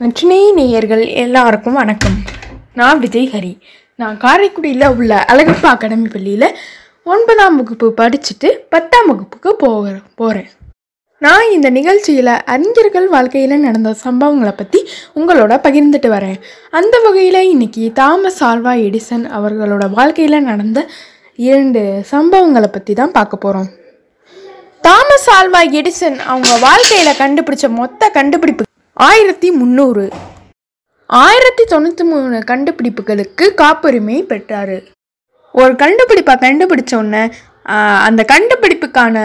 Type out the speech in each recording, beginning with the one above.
நச்சினை நேயர்கள் எல்லாருக்கும் வணக்கம். நான் விஜய் ஹரி. நான் காரைக்குடியில் உள்ள அழகப்பா அகாடமி பள்ளியில் ஒன்பதாம் வகுப்பு படிச்சுட்டு பத்தாம் வகுப்புக்கு போக போகிறேன் நான் இந்த நிகழ்ச்சியில் அறிஞர்கள் வாழ்க்கையில் நடந்த சம்பவங்களை பற்றி உங்களோட பகிர்ந்துட்டு வரேன். அந்த வகையில் இன்னைக்கு தாமஸ் ஆல்வா எடிசன் அவர்களோட வாழ்க்கையில் நடந்த இரண்டு சம்பவங்களை பற்றி தான் பார்க்க போகிறோம் தாமஸ் ஆல்வா எடிசன் அவங்க வாழ்க்கையில் கண்டுபிடிச்ச மொத்த கண்டுபிடிப்பு ஆயிரத்தி முந்நூறு. ஆயிரத்தி தொண்ணூற்றி மூணு கண்டுபிடிப்புகளுக்கு காப்புரிமை பெற்றார். ஒரு கண்டுபிடிப்பை கண்டுபிடிச்ச உடனே அந்த கண்டுபிடிப்புக்கான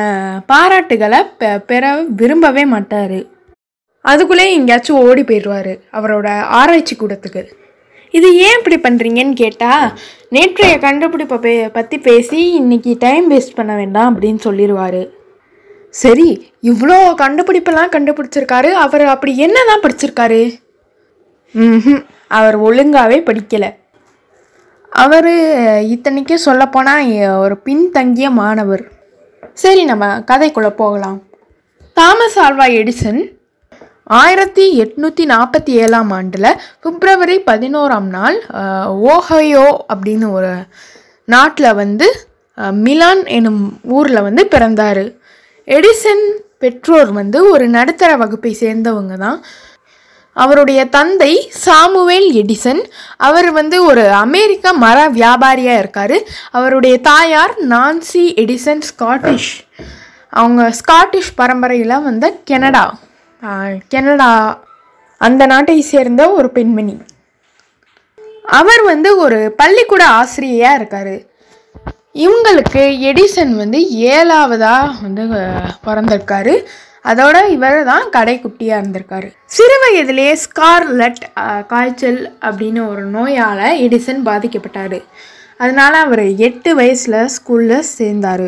பாராட்டுகளை பெ- பெற விரும்பவே மாட்டார். அதுக்குள்ளே எங்கேயாச்சும் ஓடி போயிடுவார் அவரோட ஆராய்ச்சி கூடத்துக்கு. இது ஏன் இப்படி பண்ணுறீங்கன்னு கேட்டால் நேற்றைய கண்டுபிடிப்பை பே பற்றி பேசி இன்னைக்கு டைம் வேஸ்ட் பண்ண வேண்டாம் அப்படின்னு சொல்லிடுவார் சரி இவ்வளோ கண்டுபிடிப்பெல்லாம் கண்டுபிடிச்சிருக்காரு அவர் அப்படி என்ன தான் படிச்சிருக்காரு? ம்ஹும் அவர் ஒழுங்காகவே படிக்கலை. அவர் இத்தனைக்கும் சொல்லப்போனால் ஒரு பின்தங்கிய மாணவர். சரி நம்ம கதைக்குள்ளே போகலாம். தாமஸ் ஆல்வா எடிசன் ஆயிரத்தி எட்நூற்றி நாற்பத்தி ஏழாம் ஆண்டில் பிப்ரவரி பதினோராம் நாள் ஓஹையோ அப்படின்னு ஒரு நாட்டில் வந்து மிலான் எனும் ஊரில் வந்து பிறந்தார். எடிசன் பெற்றோர் வந்து ஒரு நடுத்தர வகுப்பை சேர்ந்தவங்க தான். அவருடைய தந்தை சாமுவேல் எடிசன். அவர் வந்து ஒரு அமெரிக்க மர வியாபாரியாக இருக்கார். அவருடைய தாயார் நான்சி எடிசன் ஸ்காட்டிஷ். அவங்க ஸ்காட்டிஷ் பரம்பரையில் வந்த கெனடா. கெனடா. அந்த நாட்டை சேர்ந்த ஒரு பெண்மணி. அவர் வந்து ஒரு பள்ளிக்கூட ஆசிரியையாக இருக்கார். இவங்களுக்கு எடிசன் வந்து ஏழாவதாக வந்து பிறந்திருக்காரு. அதோட இவர் தான் கடைக்குட்டியாக இருந்திருக்காரு. சிறு வயதிலேயே ஸ்கார்லட் காய்ச்சல் அப்படின்னு ஒரு நோயால் எடிசன் பாதிக்கப்பட்டார். அதனால் அவர் எட்டு வயசில் ஸ்கூலில் சேர்ந்தார்.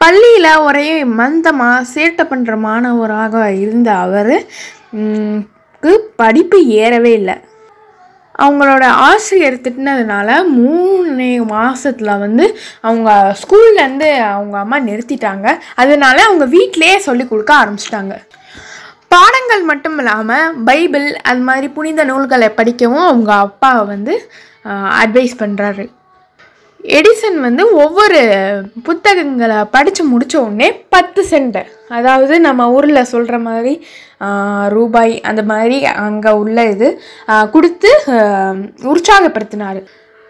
பள்ளியில் ஒரே மந்தமாக சேட்டை பண்ணுற மாணவராக இருந்த அவர் க்கு படிப்பு ஏறவே இல்லை. அவங்களோட ஆசிரியர் திட்டினதுனால மூணு மாதத்தில் வந்து அவங்க ஸ்கூல்லேருந்து அவங்க அம்மா நிறுத்திட்டாங்க. அதனால அவங்க வீட்டிலேயே சொல்லி கொடுக்க ஆரம்பிச்சிட்டாங்க. பாடங்கள் மட்டும் இல்லாமல் பைபிள் அது மாதிரி புனித நூல்களை படிக்கவும் அவங்க அப்பா வந்து அட்வைஸ் பண்ணுறாரு எடிசன் வந்து ஒவ்வொரு புத்தகங்களை படித்து முடித்த உடனே பத்து சென்ட். அதாவது நம்ம ஊரில் சொல்கிற மாதிரி ரூபாய் அந்த மாதிரி அங்கே உள்ள இது கொடுத்து உற்சாகப்படுத்தினார்.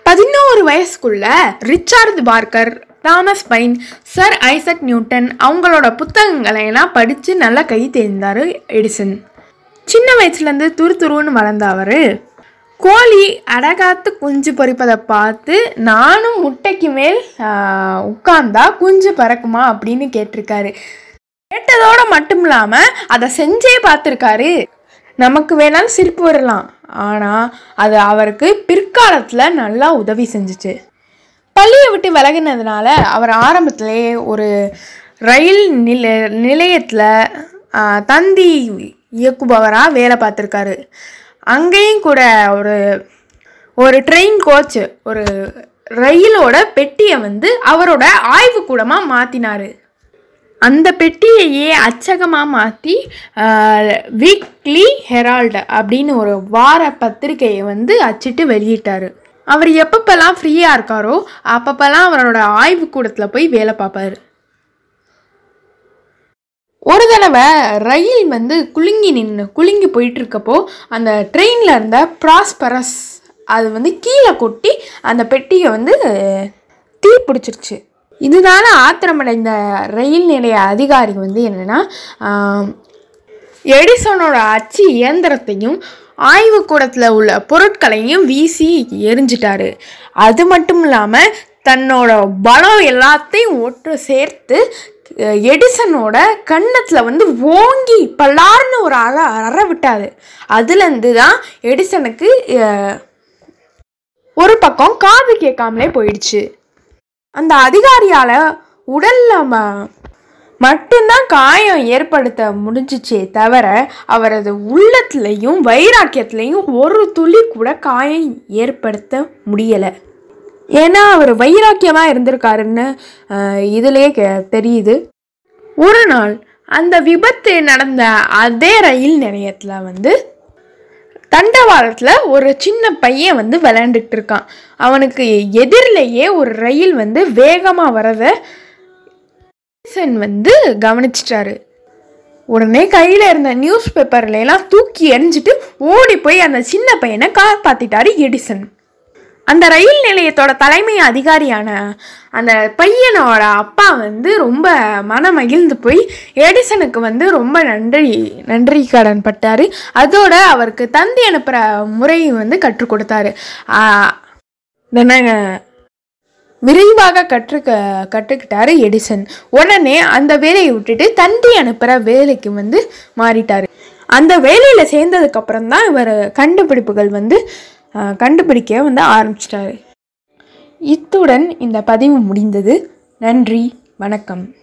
பதினோரு வயசுக்குள்ள Richard Parker Thomas Paine sir Isaac Newton அவங்களோட புத்தகங்களை எல்லாம் படித்து நல்லா கை தேர்ந்தார் எடிசன். சின்ன வயசுலேருந்து துரு துருன்னு வளர்ந்த அவர் கோழி அடகாத்து குஞ்சு பொறிப்பதை பார்த்து நானும் முட்டைக்கு மேல் உட்கார்ந்தா குஞ்சு பறக்குமா அப்படின்னு கேட்டிருக்காரு. கேட்டதோட மட்டும் இல்லாமல் அதை செஞ்சே பார்த்துருக்காரு. நமக்கு வேணாலும் சிரிப்பு வரலாம். ஆனால் அது அவருக்கு பிற்காலத்தில் நல்லா உதவி செஞ்சுச்சு. பள்ளியை விட்டு விலகினதுனால அவர் ஆரம்பத்திலேயே ஒரு ரயில் நில நிலையத்தில் தந்தி இயக்குபவராக வேலை பார்த்துருக்காரு. அங்கேயும் கூட ஒரு ஒரு ட்ரெயின் கோச் ஒரு ரயிலோட பெட்டியை வந்து அவரோட ஆய்வுக்கூடமாக மாற்றினார் அந்த பெட்டியையே அச்சகமாக மாற்றி வீக்லி ஹெரால்டு அப்படின்னு ஒரு வார பத்திரிக்கையை வந்து அச்சிட்டு வெளியிட்டார். அவர் எப்பப்பெல்லாம் ஃப்ரீயாக இருக்காரோ அப்பப்பெல்லாம் அவரோட ஆய்வுக்கூடத்தில் போய் வேலை பார்ப்பாரு. ஒரு தடவை ரயில் வந்து குலுங்கி நின்று குலுங்கி போயிட்டு இருக்கப்போ அந்த ட்ரெயினில் இருந்த ப்ராஸ்பரஸ் அது வந்து கீழே கொட்டி அந்த பெட்டியை வந்து தீ பிடிச்சிருச்சு. இதனால ஆத்திரமடைந்த ரயில் நிலைய அதிகாரி வந்து என்னென்னா எடிசனோட அச்சு இயந்திரத்தையும் ஆய்வுக்கூடத்தில் உள்ள பொருட்களையும் வீசி எரிஞ்சிட்டாரு. அது மட்டும் இல்லாமல் தன்னோட பலம் எல்லாத்தையும் ஒட்டு சேர்த்து எடிசனோட கன்னத்தில் வந்து ஓங்கி பல்லார்னு ஒரு அற அற விட்டாரு. அதுலேருந்து தான் எடிசனுக்கு ஒரு பக்கம் காது கேட்காமலே போயிடுச்சு. அந்த அதிகாரியால் உடலில் ம- மட்டும்தான் காயம் ஏற்படுத்த முடிஞ்சிச்சே தவிர அவரது உள்ளத்துலேயும் வைராக்கியத்துலேயும் ஒரு துளி கூட காயம் ஏற்படுத்த முடியலை. ஏன்னா அவர் வைராக்கியமாக இருந்திருக்காருன்னு இதிலே தெரியுது. ஒரு நாள் அந்த விபத்து நடந்த அதே ரயில் நிலையத்தில் வந்து தண்டவாளத்தில் ஒரு சின்ன பையன் வந்து விளையாண்டுட்டு இருக்கான் அவனுக்கு எதிரிலேயே ஒரு ரயில் வந்து வேகமாக வரத எடிசன் வந்து கவனிச்சிட்டாரு. உடனே கையில் இருந்த நியூஸ் பேப்பர்லாம் தூக்கி எறிஞ்சிட்டு ஓடி போய் அந்த சின்ன பையனை காப்பாற்றிட்டாரு எடிசன். அந்த ரயில் நிலையத்தோட தலைமை அதிகாரியான அந்த பையனோட அப்பா வந்து ரொம்ப மன மகிழ்ந்து போய் எடிசனுக்கு வந்து ரொம்ப நன்றி நன்றி கடன் பட்டாரு. அதோட அவருக்கு தந்தி அனுப்புகிற முறையும் வந்து கற்றுக் கொடுத்தாரு. விரைவாக கற்றுக்க கற்றுக்கிட்டாரு எடிசன் உடனே அந்த வேலையை விட்டுட்டு தந்தி அனுப்புகிற வேலைக்கு வந்து மாறிட்டார். அந்த வேலையில் சேர்ந்ததுக்கப்புறம் தான் இவர் கண்டுபிடிப்புகள் வந்து கண்டுபிடிக்க வந்து ஆரம்பிச்சிட்டாரு. இத்துடன் இந்த பதிவு முடிந்தது. நன்றி. வணக்கம்.